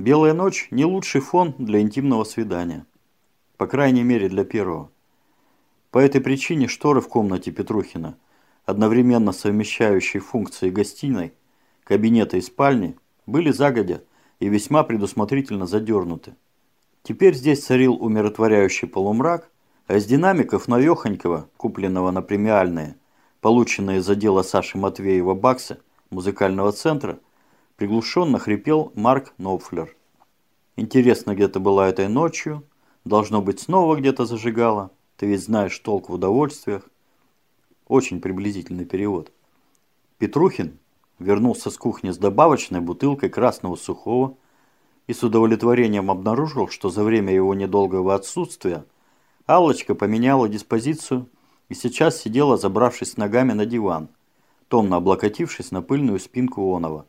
Белая ночь – не лучший фон для интимного свидания. По крайней мере, для первого. По этой причине шторы в комнате Петрухина, одновременно совмещающие функции гостиной, кабинета и спальни, были загодя и весьма предусмотрительно задернуты. Теперь здесь царил умиротворяющий полумрак, а из динамиков новехонького, купленного на премиальные, полученные за дело Саши Матвеева баксы музыкального центра, приглушенно хрипел Марк Нопфлер. Интересно, где то была этой ночью, должно быть, снова где-то зажигала, ты ведь знаешь толк в удовольствиях. Очень приблизительный перевод. Петрухин вернулся с кухни с добавочной бутылкой красного сухого и с удовлетворением обнаружил, что за время его недолгого отсутствия Аллочка поменяла диспозицию и сейчас сидела, забравшись ногами на диван, томно облокотившись на пыльную спинку Онова.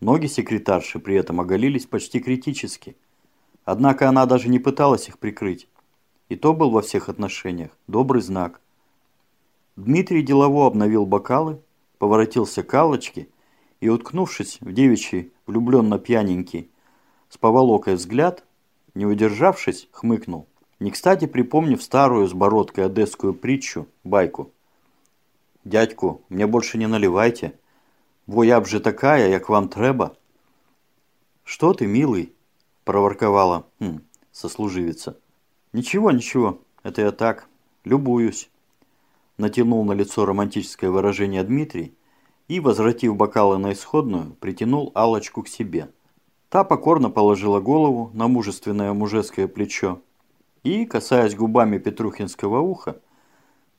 Ноги секретарши при этом оголились почти критически, однако она даже не пыталась их прикрыть. И то был во всех отношениях добрый знак. Дмитрий делово обновил бокалы, поворотился к Аллочке и, уткнувшись в девичий влюбленно пьяненький с поволокой взгляд, не удержавшись, хмыкнул. Не кстати припомнив старую с бородкой одесскую притчу, байку. «Дядьку, мне больше не наливайте. Бо я б же такая, як вам треба». «Что ты, милый?» – проворковала хм, сослуживица. «Ничего, ничего, это я так, любуюсь». Натянул на лицо романтическое выражение Дмитрий и, возвратив бокалы на исходную, притянул алочку к себе. Та покорно положила голову на мужественное мужеское плечо и, касаясь губами Петрухинского уха,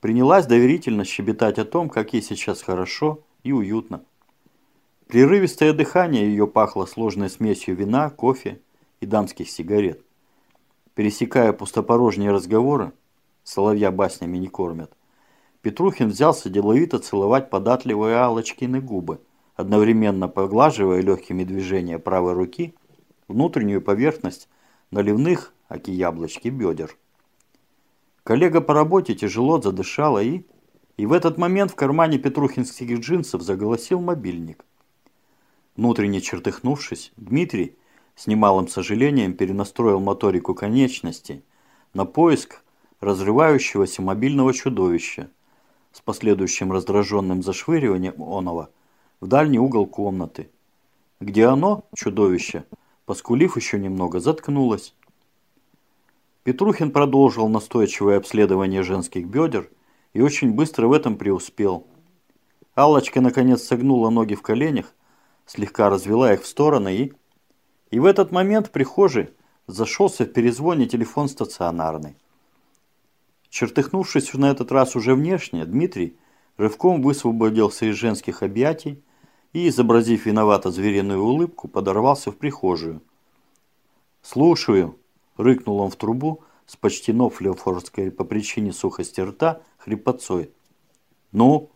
принялась доверительно щебетать о том, как ей сейчас хорошо и уютно. Прерывистое дыхание ее пахло сложной смесью вина, кофе и дамских сигарет. Пересекая пустопорожние разговоры, соловья баснями не кормят, Петрухин взялся деловито целовать податливые Аллочкины губы, одновременно поглаживая легкими движениями правой руки внутреннюю поверхность наливных, аки яблочки, бедер. Коллега по работе тяжело задышала и... И в этот момент в кармане петрухинских джинсов заголосил мобильник. Внутренне чертыхнувшись, Дмитрий с немалым сожалением перенастроил моторику конечности на поиск разрывающегося мобильного чудовища с последующим раздраженным зашвыриванием оного в дальний угол комнаты, где оно, чудовище, поскулив еще немного, заткнулось. Петрухин продолжил настойчивое обследование женских бедер и очень быстро в этом преуспел. Аллочка наконец согнула ноги в коленях, слегка развела их в стороны и и в этот момент в прихожей зашелся в перезвоне телефон стационарный. Чертыхнувшись на этот раз уже внешне, Дмитрий рывком высвободился из женских объятий и, изобразив виновато звериную улыбку, подорвался в прихожую. «Слушаю», – рыкнул он в трубу с почти нофлеофорской по причине сухости рта хрипотцой. «Ну,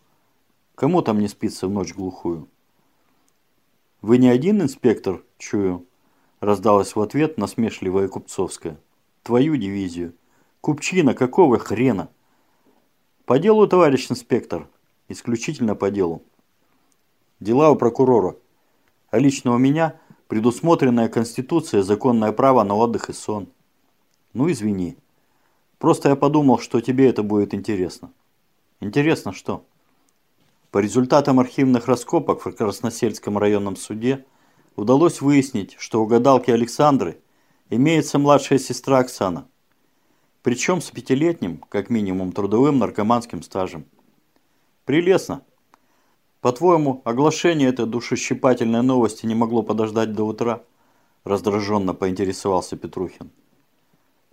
кому там не спится в ночь глухую?» «Вы не один инспектор, чую?» Раздалась в ответ насмешливая Купцовская. Твою дивизию. Купчина, какого хрена? По делу, товарищ инспектор. Исключительно по делу. Дела у прокурора. А лично у меня предусмотренная Конституция законное право на отдых и сон. Ну, извини. Просто я подумал, что тебе это будет интересно. Интересно что? По результатам архивных раскопок в Красносельском районном суде удалось выяснить, что у гадалки Александры имеется младшая сестра Оксана. Причем с пятилетним, как минимум, трудовым наркоманским стажем. Прелестно. По-твоему, оглашение этой душещипательной новости не могло подождать до утра? Раздраженно поинтересовался Петрухин.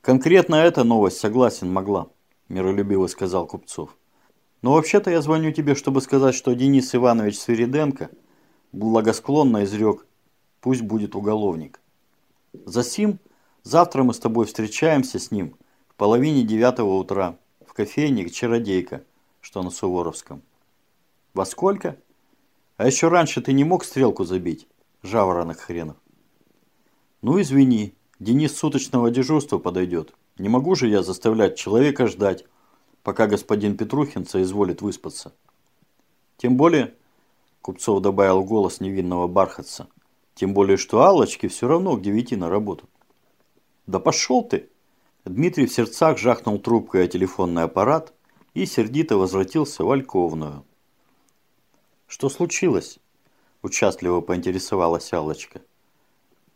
Конкретно эта новость, согласен, могла, миролюбиво сказал Купцов. Но вообще-то я звоню тебе, чтобы сказать, что Денис Иванович Свириденко благосклонно изрек пусть будет уголовник. Засим, завтра мы с тобой встречаемся с ним в половине девятого утра в кофейне «Чародейка», что на Суворовском. Во сколько? А еще раньше ты не мог стрелку забить, жаворонок хренов. Ну извини, Денис суточного дежурства подойдет. Не могу же я заставлять человека ждать, пока господин Петрухин соизволит выспаться. Тем более, Купцов добавил голос невинного бархатца, Тем более, что Аллочке все равно к девяти на работу. Да пошел ты! Дмитрий в сердцах жахнул трубкой о телефонный аппарат и сердито возвратился в Альковную. «Что случилось?» – участливо поинтересовалась Аллочка.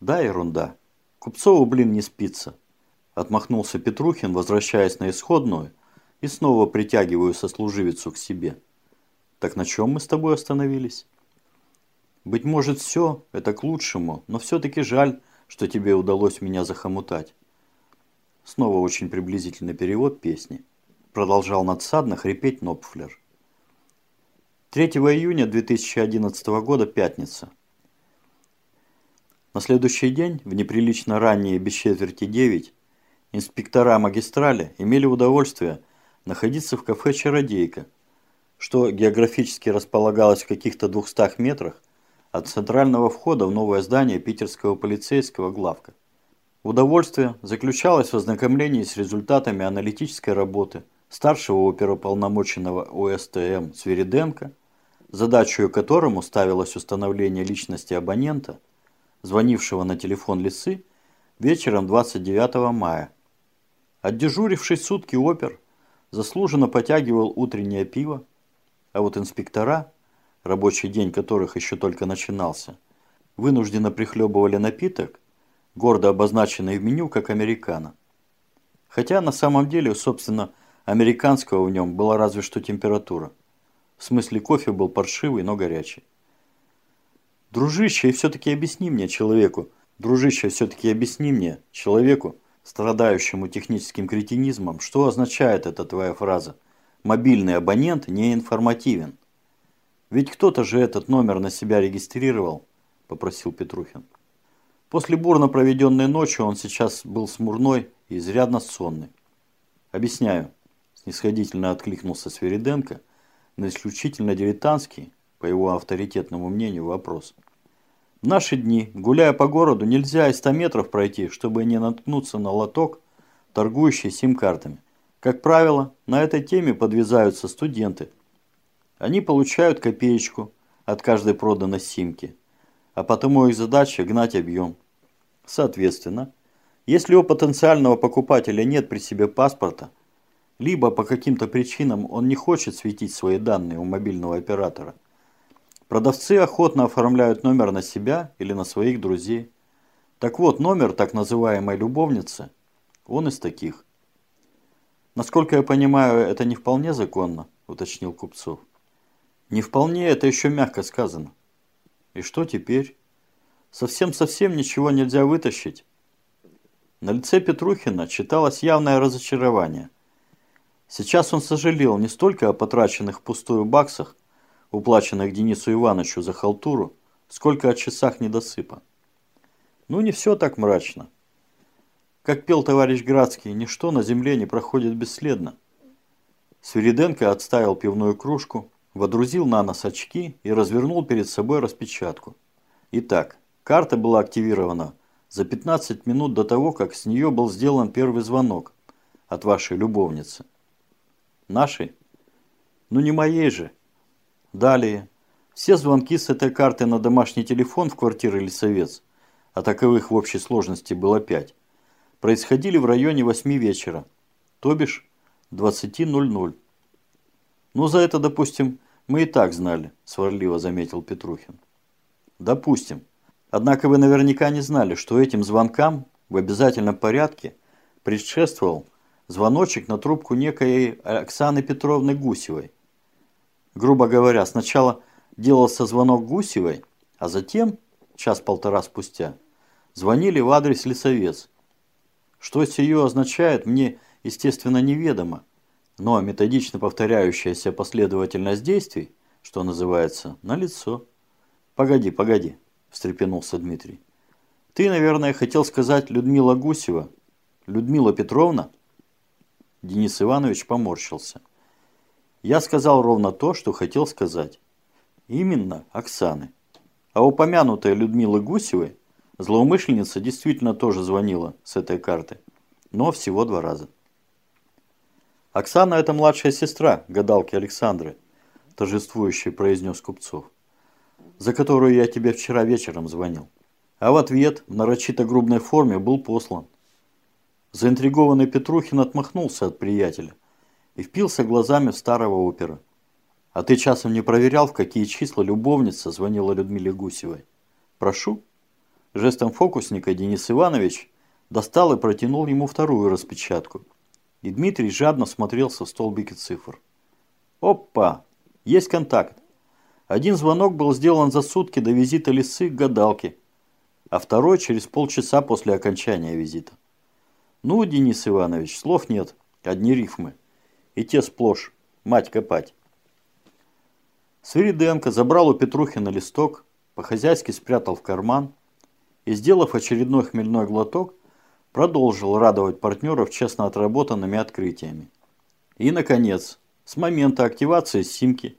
«Да, ерунда. Купцову, блин, не спится». Отмахнулся Петрухин, возвращаясь на исходную, и снова притягиваю сослуживицу к себе. «Так на чем мы с тобой остановились?» «Быть может, все это к лучшему, но все-таки жаль, что тебе удалось меня захомутать». Снова очень приблизительный перевод песни. Продолжал надсадно хрипеть Нопфлер. 3 июня 2011 года, пятница. На следующий день, в неприлично ранние без четверти 9, инспектора магистрали имели удовольствие находиться в кафе «Чародейка», что географически располагалось в каких-то 200 метрах от центрального входа в новое здание питерского полицейского главка. Удовольствие заключалось в ознакомлении с результатами аналитической работы старшего оперуполномоченного ОСТМ Свириденко, задачей которому ставилось установление личности абонента, звонившего на телефон Лисы вечером 29 мая. Отдежуривший сутки опер заслуженно потягивал утреннее пиво, а вот инспектора, рабочий день которых еще только начинался, вынужденно прихлебывали напиток, гордо обозначенный в меню как «Американо». Хотя на самом деле, собственно, американского в нем была разве что температура. В смысле кофе был паршивый, но горячий. Дружище, и все-таки объясни мне, человеку, дружище, все-таки объясни мне, человеку, страдающему техническим кретинизмом, что означает эта твоя фраза «мобильный абонент не информативен». Ведь кто-то же этот номер на себя регистрировал, попросил Петрухин. После бурно проведенной ночи он сейчас был смурной и изрядно сонный. «Объясняю», – снисходительно откликнулся Свериденко на исключительно дилетантский, по его авторитетному мнению, вопрос. В наши дни, гуляя по городу, нельзя и 100 метров пройти, чтобы не наткнуться на лоток, торгующий сим-картами. Как правило, на этой теме подвязаются студенты. Они получают копеечку от каждой проданной симки, а потому их задача гнать объем. Соответственно, если у потенциального покупателя нет при себе паспорта, либо по каким-то причинам он не хочет светить свои данные у мобильного оператора, продавцы охотно оформляют номер на себя или на своих друзей. Так вот, номер так называемой любовницы, он из таких. Насколько я понимаю, это не вполне законно, уточнил Купцов. Не вполне, это еще мягко сказано. И что теперь? Совсем-совсем ничего нельзя вытащить. На лице Петрухина читалось явное разочарование. Сейчас он сожалел не столько о потраченных впустую баксах, уплаченных Денису Ивановичу за халтуру, сколько о часах недосыпа. Ну, не все так мрачно. Как пел товарищ Градский, ничто на земле не проходит бесследно. Свириденко отставил пивную кружку, водрузил на нос очки и развернул перед собой распечатку. Итак, Карта была активирована за 15 минут до того, как с нее был сделан первый звонок от вашей любовницы. Нашей? Ну не моей же. Далее. Все звонки с этой карты на домашний телефон в квартире Лисовец, а таковых в общей сложности было 5, происходили в районе 8 вечера, то бишь 20.00. Ну за это, допустим, мы и так знали, сварливо заметил Петрухин. Допустим. Однако вы наверняка не знали, что этим звонкам в обязательном порядке предшествовал звоночек на трубку некой Оксаны Петровны Гусевой. Грубо говоря, сначала делался звонок Гусевой, а затем, час-полтора спустя, звонили в адрес Лесовец. Что сие означает, мне, естественно, неведомо, но методично повторяющаяся последовательность действий, что называется, налицо. Погоди, погоди встрепенулся Дмитрий. Ты, наверное, хотел сказать Людмила Гусева. Людмила Петровна? Денис Иванович поморщился. Я сказал ровно то, что хотел сказать. Именно Оксаны. А упомянутая Людмила Гусевой, злоумышленница действительно тоже звонила с этой карты, но всего два раза. Оксана – это младшая сестра гадалки Александры, торжествующе произнес Купцов за которую я тебе вчера вечером звонил. А в ответ в нарочито грубной форме был послан. Заинтригованный Петрухин отмахнулся от приятеля и впился глазами в старого опера. «А ты часом не проверял, в какие числа любовница звонила Людмиле Гусевой?» «Прошу». Жестом фокусника Денис Иванович достал и протянул ему вторую распечатку. И Дмитрий жадно смотрелся в столбики цифр. «Опа! Есть контакт. Один звонок был сделан за сутки до визита лисы к гадалке, а второй через полчаса после окончания визита. Ну, Денис Иванович, слов нет, одни рифмы. И те сплошь, мать копать. Свириденко забрал у Петрухина листок, по-хозяйски спрятал в карман и, сделав очередной хмельной глоток, продолжил радовать партнеров честно отработанными открытиями. И, наконец, с момента активации симки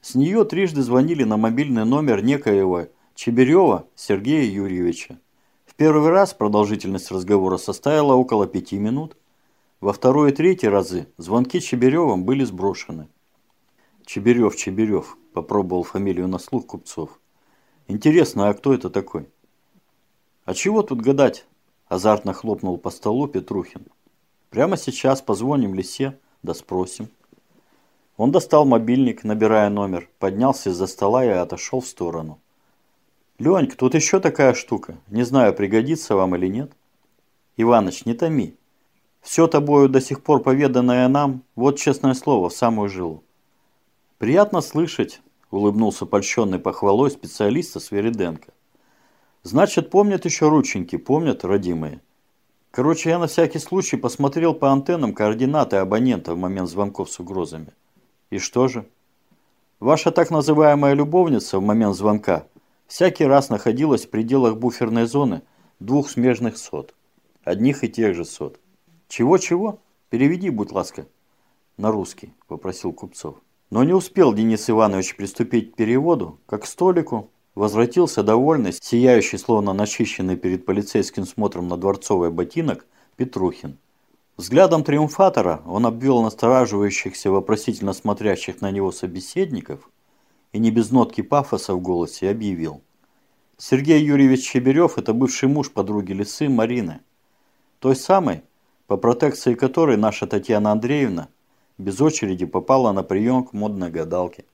с нее трижды звонили на мобильный номер некоего Чеберева Сергея Юрьевича. В первый раз продолжительность разговора составила около пяти минут. Во второй и третий разы звонки Чеберевым были сброшены. Чеберев, Чеберев, попробовал фамилию на слух Купцов. Интересно, а кто это такой? А чего тут гадать? Азартно хлопнул по столу Петрухин. Прямо сейчас позвоним Лисе, да спросим. Он достал мобильник, набирая номер, поднялся из-за стола и отошел в сторону. «Ленька, тут еще такая штука. Не знаю, пригодится вам или нет». «Иваныч, не томи. Все тобою до сих пор поведанное нам, вот честное слово, в самую жилу». «Приятно слышать», – улыбнулся польщенный похвалой специалиста Свериденко. «Значит, помнят еще рученьки, помнят, родимые». Короче, я на всякий случай посмотрел по антеннам координаты абонента в момент звонков с угрозами. И что же? Ваша так называемая любовница в момент звонка всякий раз находилась в пределах буферной зоны двух смежных сот. Одних и тех же сот. Чего-чего? Переведи, будь ласка. На русский, попросил Купцов. Но не успел Денис Иванович приступить к переводу, как к столику возвратился довольный, сияющий, словно начищенный перед полицейским смотром на дворцовый ботинок, Петрухин. Взглядом триумфатора он обвел настораживающихся, вопросительно смотрящих на него собеседников и не без нотки пафоса в голосе объявил. Сергей Юрьевич Чеберев – это бывший муж подруги Лисы Марины. Той самой, по протекции которой наша Татьяна Андреевна без очереди попала на прием к модной гадалке.